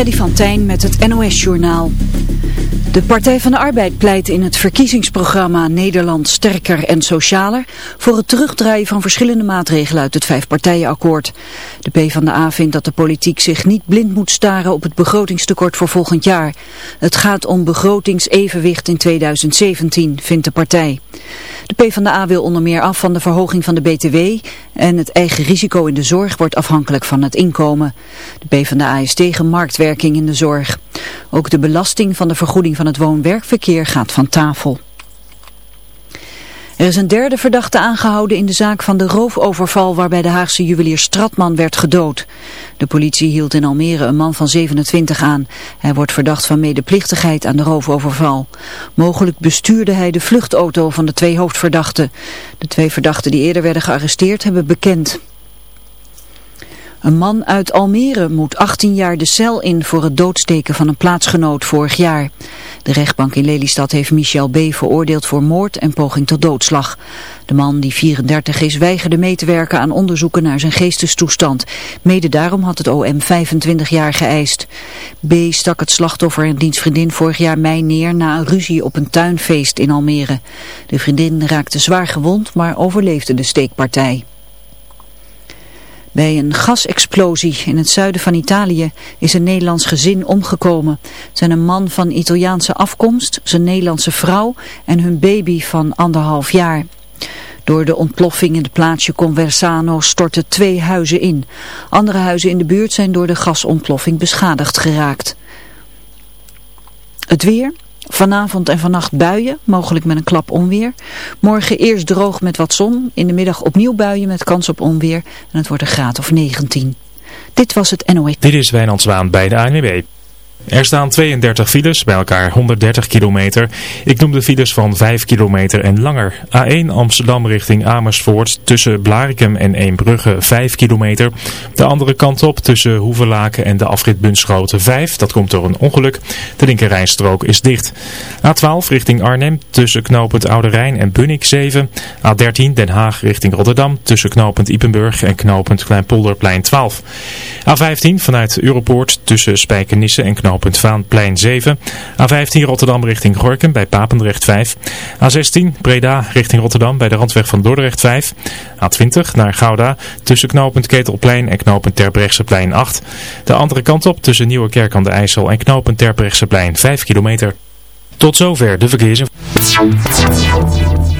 Freddy van Tijn met het NOS-journaal. De Partij van de Arbeid pleit in het verkiezingsprogramma Nederland sterker en socialer voor het terugdraaien van verschillende maatregelen uit het vijfpartijenakkoord. De PvdA vindt dat de politiek zich niet blind moet staren op het begrotingstekort voor volgend jaar. Het gaat om begrotingsevenwicht in 2017, vindt de partij. De PvdA wil onder meer af van de verhoging van de BTW en het eigen risico in de zorg wordt afhankelijk van het inkomen. De PvdA is tegen marktwerking in de zorg. Ook de belasting van de vergoeding van het woon-werkverkeer gaat van tafel. Er is een derde verdachte aangehouden in de zaak van de roofoverval waarbij de Haagse juwelier Stratman werd gedood. De politie hield in Almere een man van 27 aan. Hij wordt verdacht van medeplichtigheid aan de roofoverval. Mogelijk bestuurde hij de vluchtauto van de twee hoofdverdachten. De twee verdachten die eerder werden gearresteerd hebben bekend. Een man uit Almere moet 18 jaar de cel in voor het doodsteken van een plaatsgenoot vorig jaar. De rechtbank in Lelystad heeft Michel B. veroordeeld voor moord en poging tot doodslag. De man, die 34 is, weigerde mee te werken aan onderzoeken naar zijn geestestoestand. Mede daarom had het OM 25 jaar geëist. B. stak het slachtoffer en diens vriendin vorig jaar mei neer na een ruzie op een tuinfeest in Almere. De vriendin raakte zwaar gewond, maar overleefde de steekpartij. Bij een gasexplosie in het zuiden van Italië is een Nederlands gezin omgekomen. Zijn een man van Italiaanse afkomst, zijn Nederlandse vrouw en hun baby van anderhalf jaar. Door de ontploffing in het plaatsje Conversano stortten twee huizen in. Andere huizen in de buurt zijn door de gasontploffing beschadigd geraakt. Het weer... Vanavond en vannacht buien, mogelijk met een klap onweer. Morgen eerst droog met wat zon. In de middag opnieuw buien met kans op onweer. En het wordt een graad of 19. Dit was het NOE. Dit is Wijnand Zwaan bij de ANWB. Er staan 32 files, bij elkaar 130 kilometer. Ik noem de files van 5 kilometer en langer. A1 Amsterdam richting Amersfoort tussen Blarikum en Eembrugge 5 kilometer. De andere kant op tussen Hoevelaken en de afrit Bunschoten 5. Dat komt door een ongeluk. De linkerrijstrook is dicht. A12 richting Arnhem tussen knooppunt Oude Rijn en Bunnik 7. A13 Den Haag richting Rotterdam tussen knooppunt Ipenburg en knooppunt Kleinpolderplein 12. A15 vanuit Europoort tussen Spijkenisse en knooppunt knooppunt Vaanplein 7. A15 Rotterdam richting Gorkum bij Papendrecht 5. A16 Breda richting Rotterdam bij de randweg van Dordrecht 5. A20 naar Gouda tussen knooppunt Ketelplein en knooppunt Terbrechtseplein 8. De andere kant op tussen Nieuwekerk aan de IJssel en knooppunt Terbrechtseplein 5 kilometer. Tot zover de verkeersinformatie.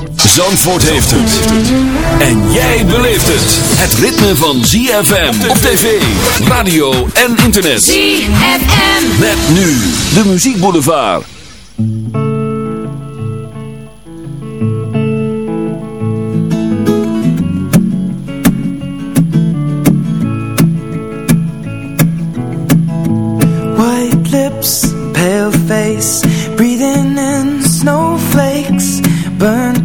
Zandvoort heeft het. En jij beleeft het. Het ritme van ZFM op tv, radio en internet. ZFM. Met nu de muziekboulevard. White lips, pale face, breathing in snowflakes.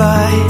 fly.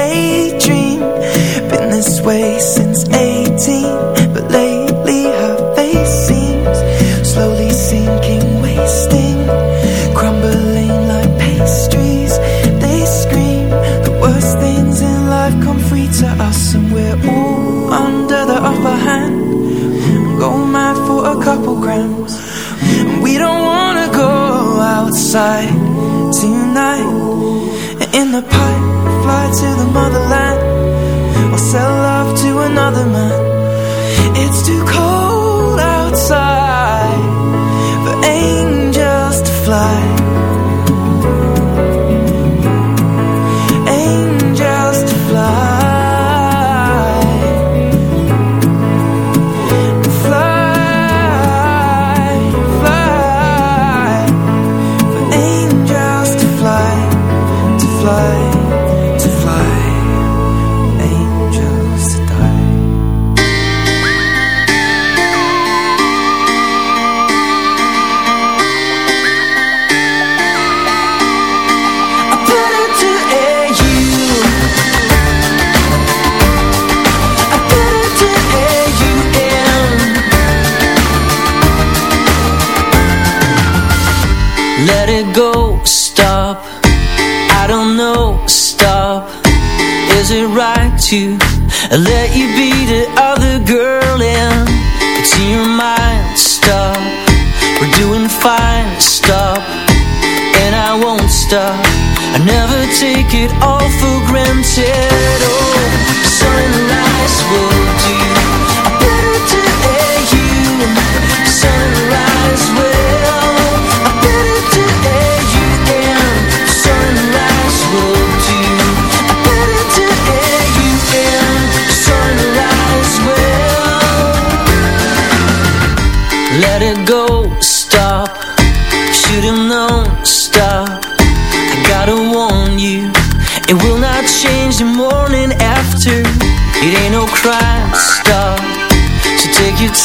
to the motherland. let you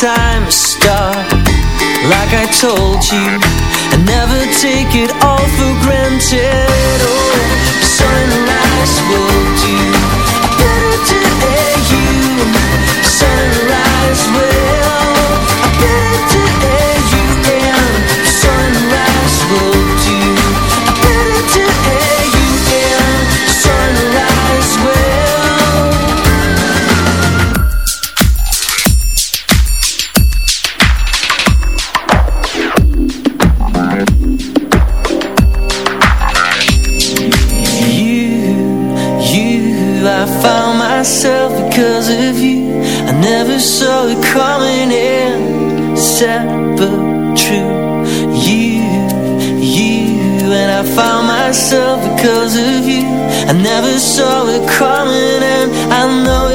time stop Like I told you I never take it all for granted. found myself because of you. I never saw it coming and I know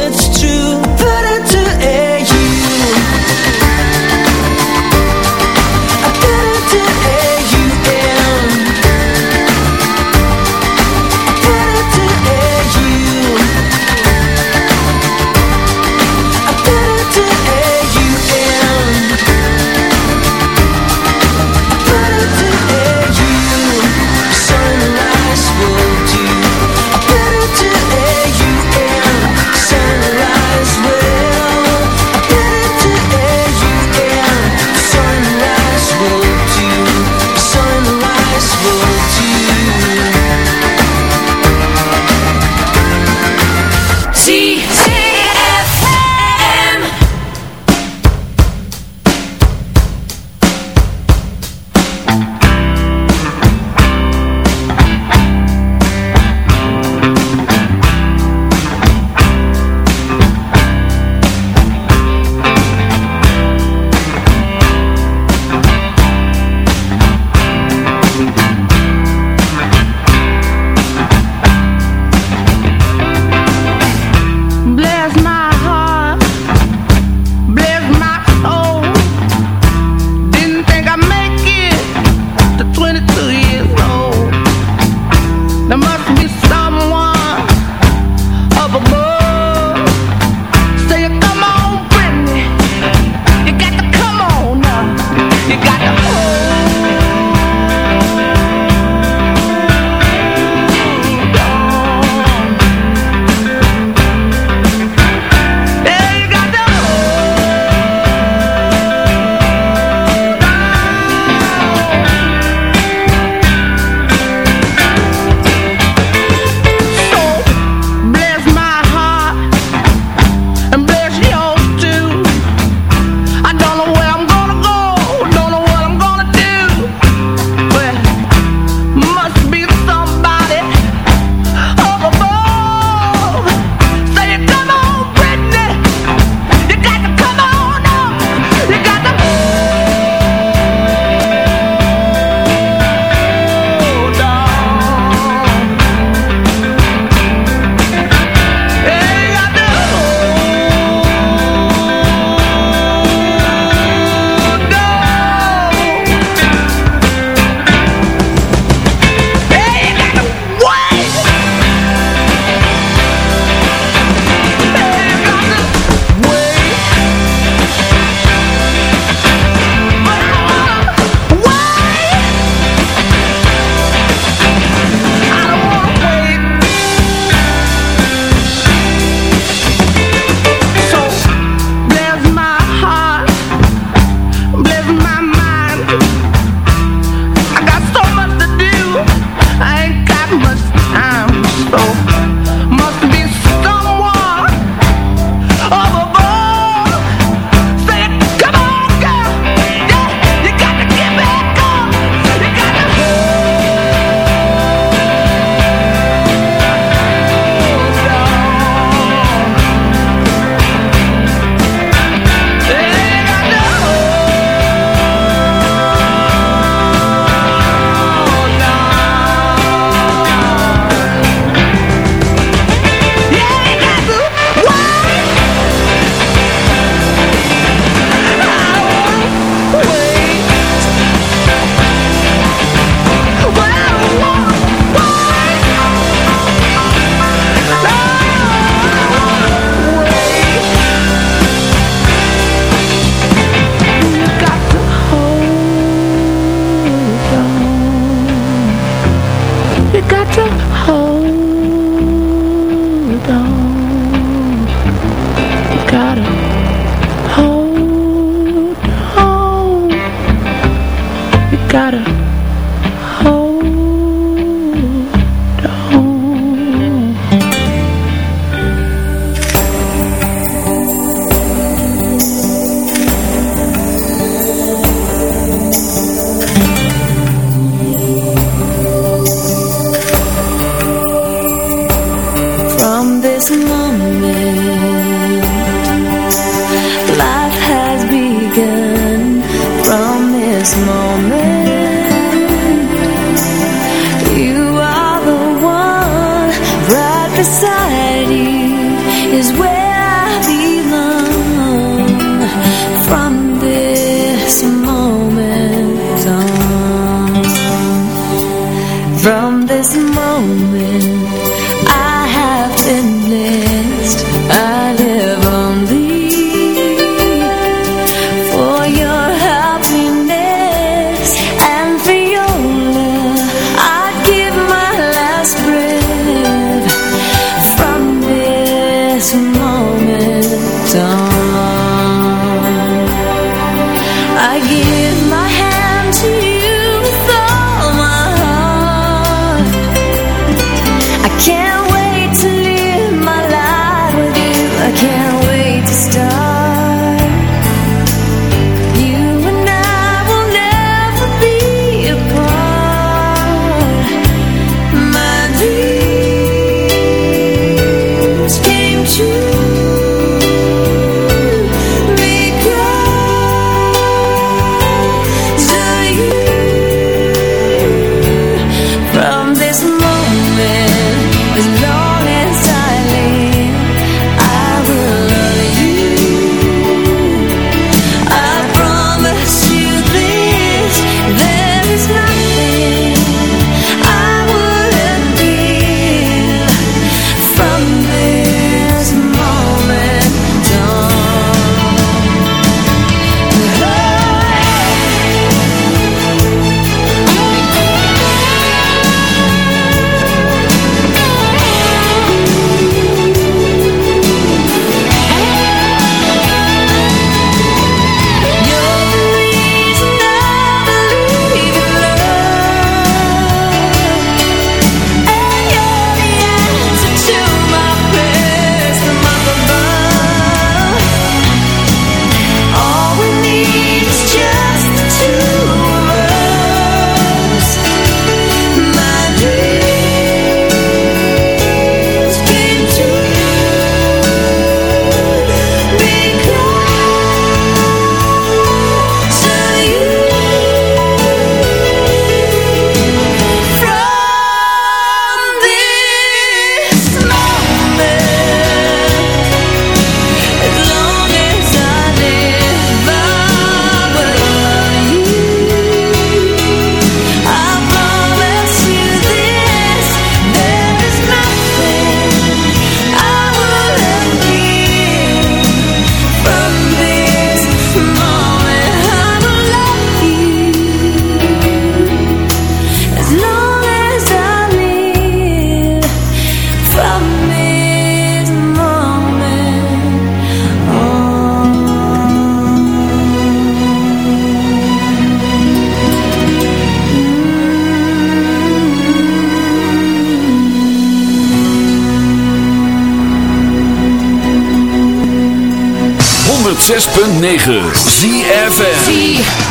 106.9 ZFN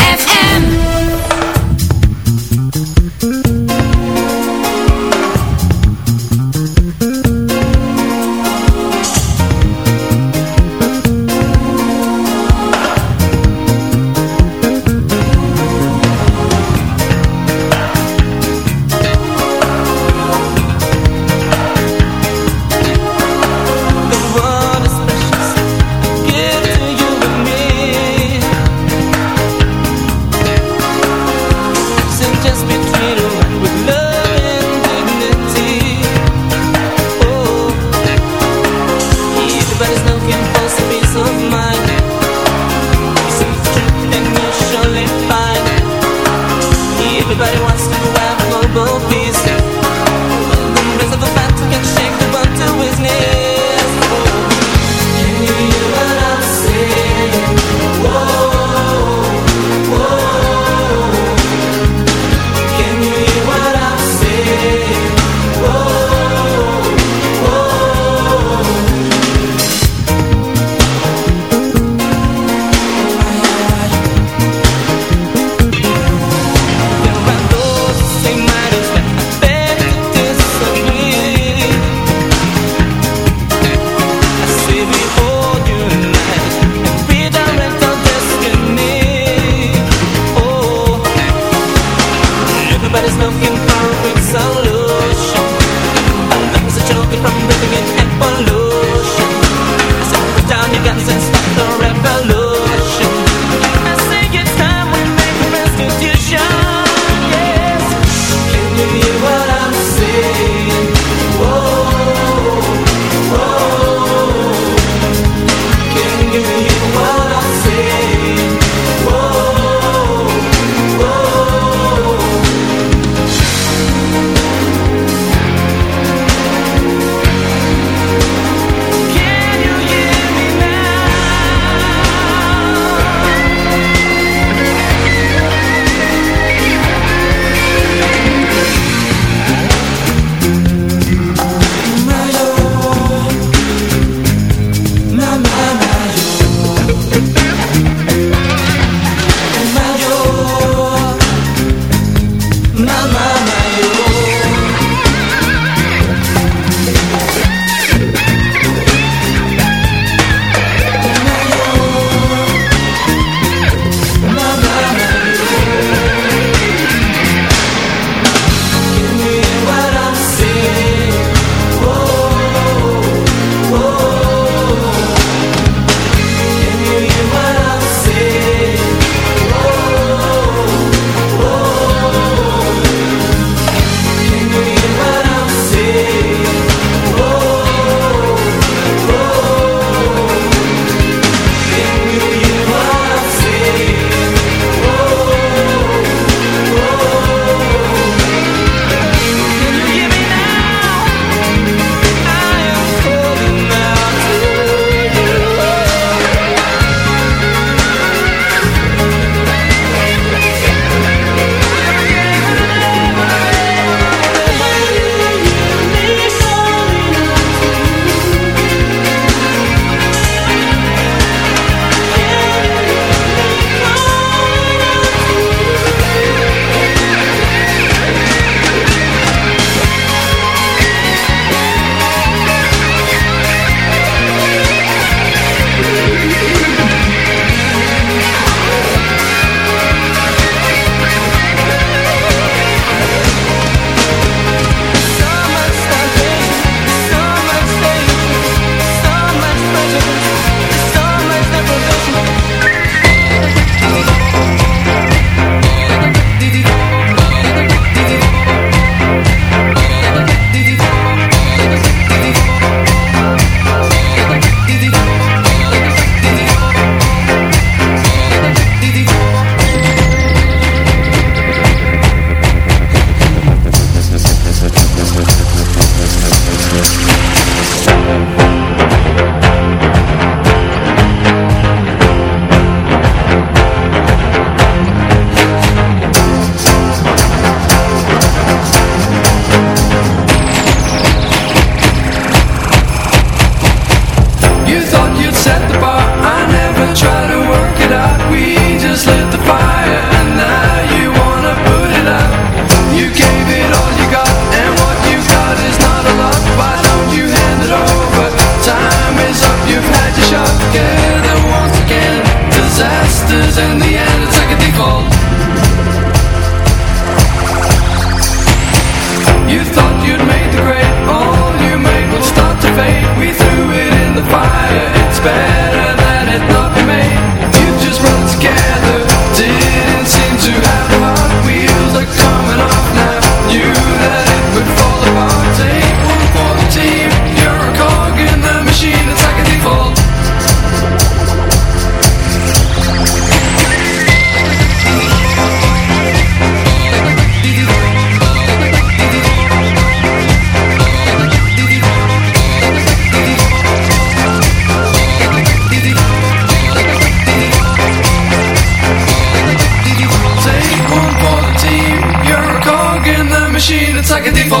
beautiful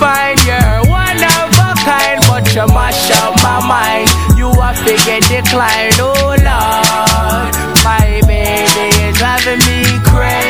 divine. You're one of a kind, but you mash up my mind. You are figure decline. Oh, Lord. My baby is driving me crazy.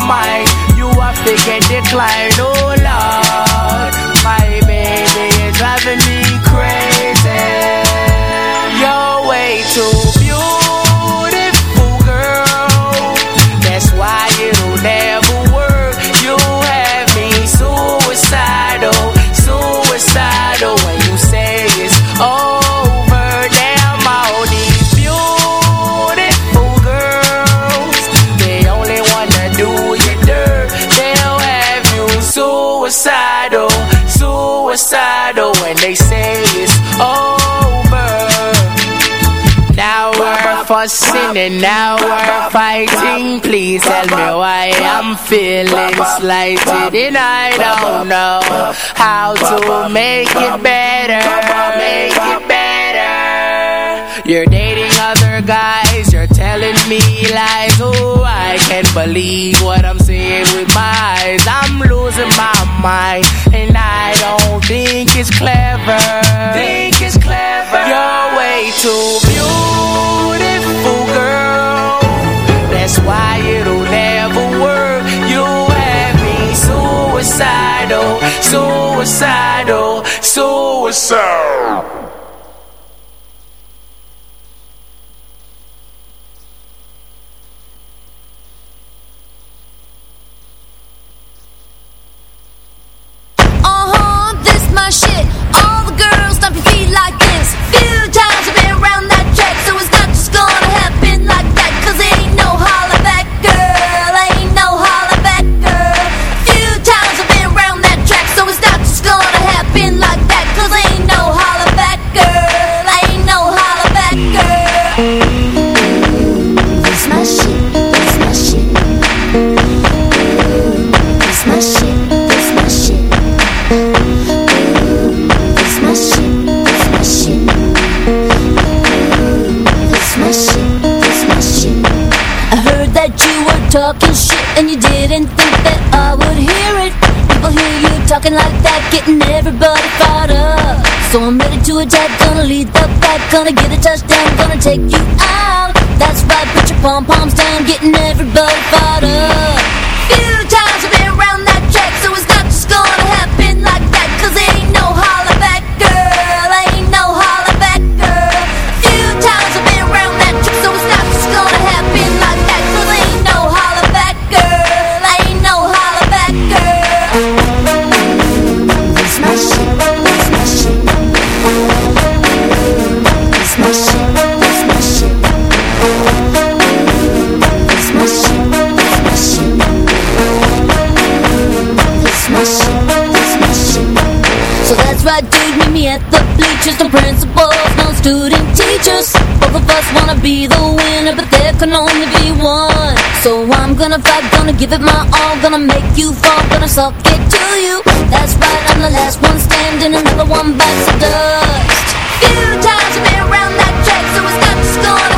My mind. You are figure decline, oh Lord. My baby is driving me fussing and now we're fighting. Please tell me why I'm feeling slighted and I don't know how to make it better. Make it better. You're dating other guys, you're telling me lies. Oh, I can't believe what I'm seeing with my eyes. I'm losing my mind and I don't think it's clever. Think it's clever. You're way too beautiful, suicidal, suicidal, suicidal. Everybody fired up. So I'm ready to attack, gonna lead the pack, gonna get a touchdown, gonna take you out. That's right, put your pom poms down, getting everybody fired up. The bleachers. No principals, no student teachers. Both of us wanna be the winner, but there can only be one. So I'm gonna fight, gonna give it my all, gonna make you fall, gonna suck it to you. That's right, I'm the last one standing, another one bites the dust. Few times I've been around that track, so it's not just gonna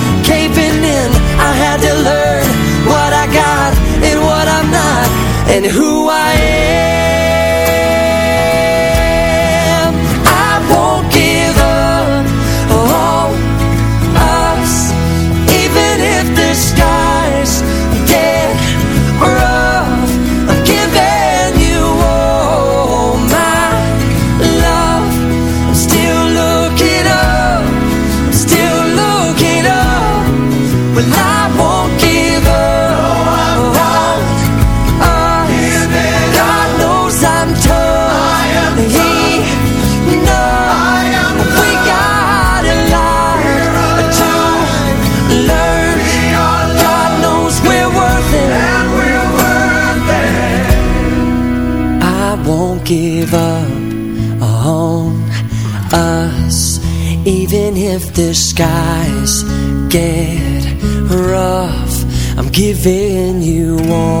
and who I skies get rough. I'm giving you all